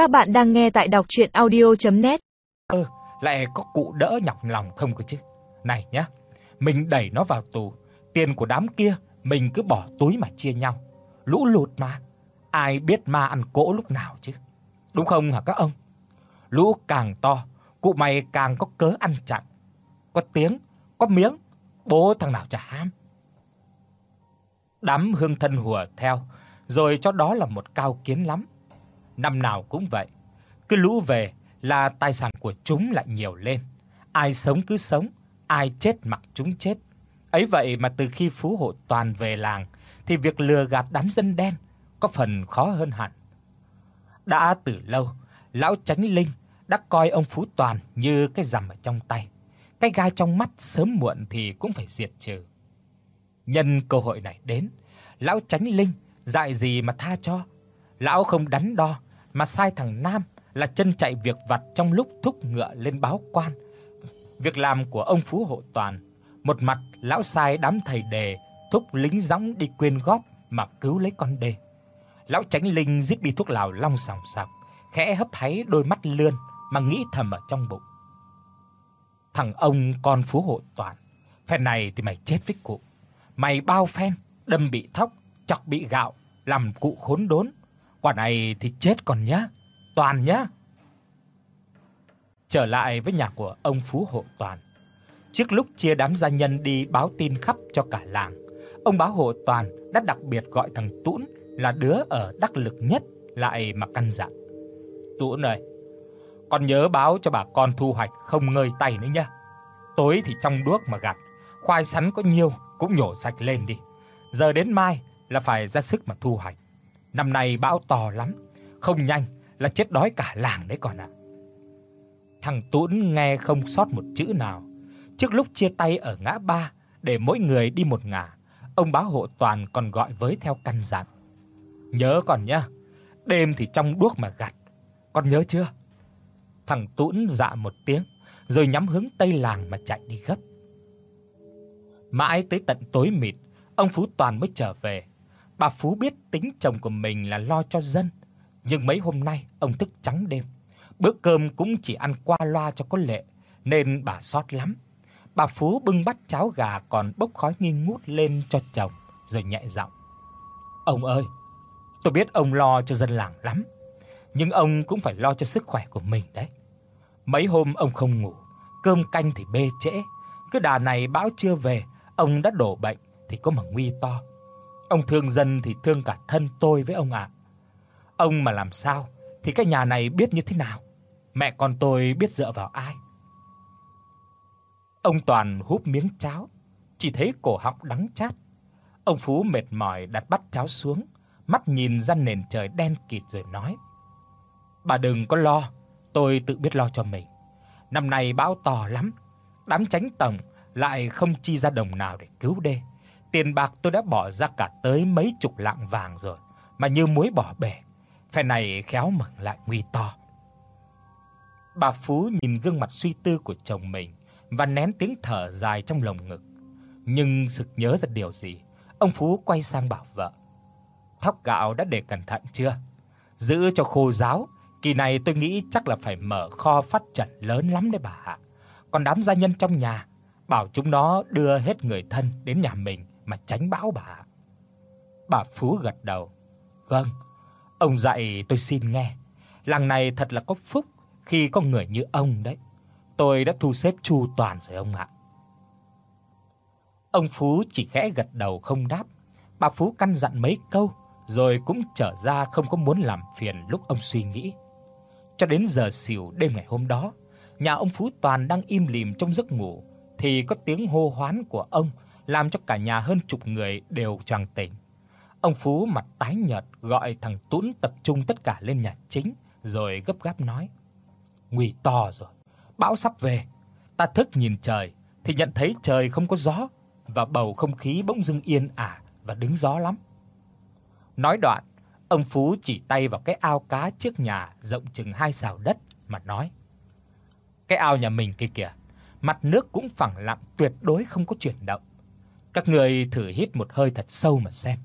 Các bạn đang nghe tại đọc audio net Ơ, lại có cụ đỡ nhọc lòng không cơ chứ. Này nhá, mình đẩy nó vào tù, tiền của đám kia mình cứ bỏ túi mà chia nhau. Lũ lụt mà, ai biết ma ăn cỗ lúc nào chứ. Đúng không hả các ông? Lũ càng to, cụ mày càng có cớ ăn chặn. Có tiếng, có miếng, bố thằng nào chả ham. Đám hương thân hùa theo, rồi cho đó là một cao kiến lắm. Năm nào cũng vậy, cứ lũ về là tài sản của chúng lại nhiều lên. Ai sống cứ sống, ai chết mặc chúng chết. Ấy vậy mà từ khi Phú Hộ Toàn về làng thì việc lừa gạt đám dân đen có phần khó hơn hẳn. Đã từ lâu, lão Chánh Linh đã coi ông Phú Toàn như cái rằm ở trong tay. Cái gai trong mắt sớm muộn thì cũng phải diệt trừ. Nhân cơ hội này đến, lão Chánh Linh dại gì mà tha cho. Lão không đắn đo mà sai thằng Nam là chân chạy việc vặt trong lúc thúc ngựa lên báo quan. Việc làm của ông Phú Hộ Toàn, một mặt lão sai đám thầy đề thúc lính dõng đi quyên góp mà cứu lấy con đê. Lão Tránh Linh giết đi thuốc lào long sòng sọc, khẽ hấp háy đôi mắt lươn mà nghĩ thầm ở trong bụng. Thằng ông con Phú Hộ Toàn, phen này thì mày chết với cụ. Mày bao phen, đâm bị thóc, chọc bị gạo, làm cụ khốn đốn. Quả này thì chết còn nhá, Toàn nhá. Trở lại với nhà của ông Phú Hộ Toàn. Trước lúc chia đám gia nhân đi báo tin khắp cho cả làng, ông báo Hộ Toàn đã đặc biệt gọi thằng tuấn là đứa ở đắc lực nhất lại mà căn dặn. tuấn ơi, con nhớ báo cho bà con thu hoạch không ngơi tay nữa nhá. Tối thì trong đuốc mà gặt, khoai sắn có nhiều cũng nhổ sạch lên đi. Giờ đến mai là phải ra sức mà thu hoạch. Năm nay bão to lắm, không nhanh là chết đói cả làng đấy còn ạ. Thằng Tuấn nghe không sót một chữ nào. Trước lúc chia tay ở ngã ba để mỗi người đi một ngả, ông Bá hộ toàn còn gọi với theo căn dặn. Nhớ còn nhá, đêm thì trong đuốc mà gặt. Con nhớ chưa? Thằng Tuấn dạ một tiếng, rồi nhắm hướng tây làng mà chạy đi gấp. Mãi tới tận tối mịt, ông Phú Toàn mới trở về. Bà Phú biết tính chồng của mình là lo cho dân, nhưng mấy hôm nay ông thức trắng đêm. Bữa cơm cũng chỉ ăn qua loa cho có lệ, nên bà sót lắm. Bà Phú bưng bát cháo gà còn bốc khói nghi ngút lên cho chồng, rồi nhẹ giọng: "Ông ơi, tôi biết ông lo cho dân làng lắm, nhưng ông cũng phải lo cho sức khỏe của mình đấy. Mấy hôm ông không ngủ, cơm canh thì bê trễ, cứ đà này bão chưa về, ông đã đổ bệnh thì có mà nguy to. Ông thương dân thì thương cả thân tôi với ông ạ. Ông mà làm sao thì cái nhà này biết như thế nào? Mẹ con tôi biết dựa vào ai? Ông Toàn húp miếng cháo, chỉ thấy cổ họng đắng chát. Ông Phú mệt mỏi đặt bát cháo xuống, mắt nhìn ra nền trời đen kịt rồi nói: "Bà đừng có lo, tôi tự biết lo cho mình. Năm nay bão to lắm, đám tránh tổng lại không chi ra đồng nào để cứu đê. Tiền bạc tôi đã bỏ ra cả tới mấy chục lạng vàng rồi, mà như muối bỏ bể. Phe này khéo mừng lại nguy to." Bà Phú nhìn gương mặt suy tư của chồng mình và nén tiếng thở dài trong lồng ngực. Nhưng sực nhớ ra điều gì, ông Phú quay sang bảo vợ: "Thóc gạo đã để cẩn thận chưa? Giữ cho khô ráo, kỳ này tôi nghĩ chắc là phải mở kho phát trận lớn lắm đấy bà ạ. Còn đám gia nhân trong nhà, bảo chúng nó đưa hết người thân đến nhà mình mà tránh bão bà." Bà Phú gật đầu: "Vâng, ông dạy tôi xin nghe. Làng này thật là có phúc khi có người như ông đấy. Tôi đã thu xếp chu toàn rồi ông ạ." Ông Phú chỉ khẽ gật đầu không đáp. Bà Phú căn dặn mấy câu rồi cũng trở ra không có muốn làm phiền lúc ông suy nghĩ. Cho đến giờ xỉu đêm ngày hôm đó, nhà ông Phú Toàn đang im lìm trong giấc ngủ thì có tiếng hô hoán của ông làm cho cả nhà hơn chục người đều choàng tỉnh. Ông Phú mặt tái nhợt gọi thằng Tún tập trung tất cả lên nhà chính rồi gấp gáp nói: "Nguy to rồi, bão sắp về." Ta thức nhìn trời thì nhận thấy trời không có gió và bầu không khí bỗng dưng yên ả và đứng gió lắm. Nói đoạn, ông Phú chỉ tay vào cái ao cá trước nhà rộng chừng hai sào đất mà nói: "Cái ao nhà mình kia kìa, mặt nước cũng phẳng lặng tuyệt đối không có chuyển động. Các người thử hít một hơi thật sâu mà xem.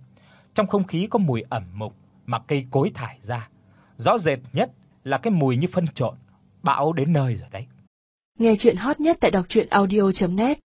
Trong không khí có mùi ẩm mục mà cây cối thải ra. Rõ rệt nhất là cái mùi như phân trộn, bão đến nơi rồi đấy. Nghe truyện hot nhất tại doctruyenaudio.net